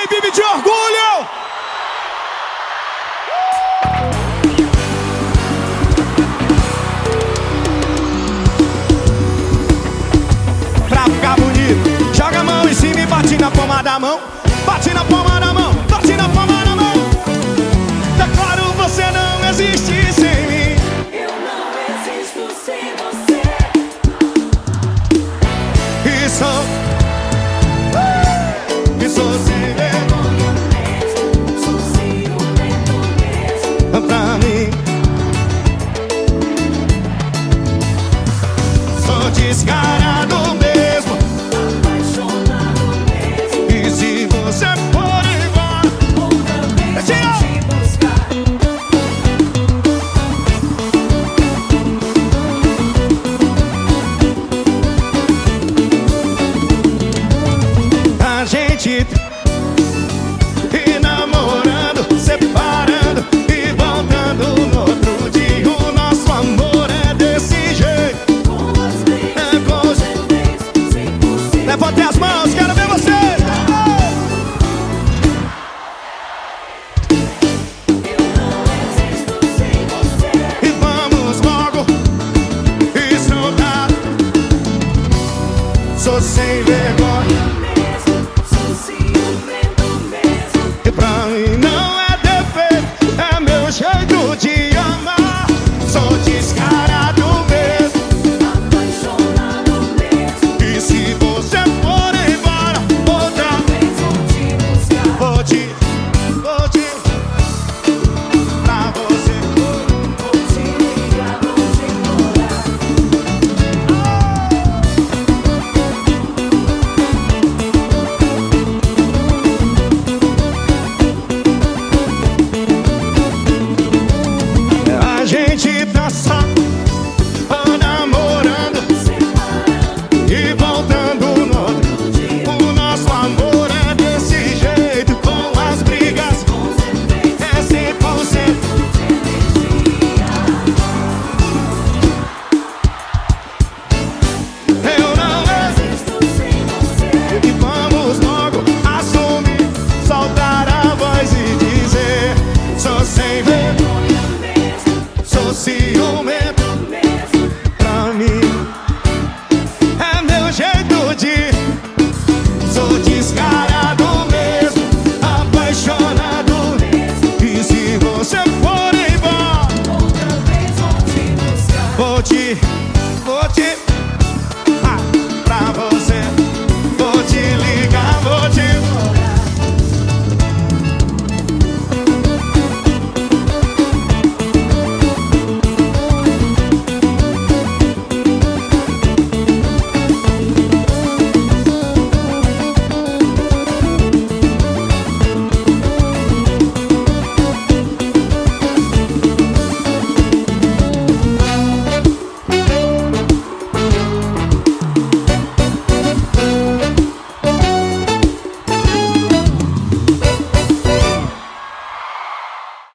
Quem vive de orgulho? Pra ficar bonito, joga a mão em cima e bate na palma da mão. Bate na palma da mão, bate na palma da mão. Tá claro, você não existe sem mim. Eu não existo sem você. E sou. Ver. sem vergonha. invento, sou ciumento pra mim. É meu jeito de, sou descarado mesmo, apaixonado. E se você for embora, outra vez vou te buscar. Vou te, vou te, ah, pra você.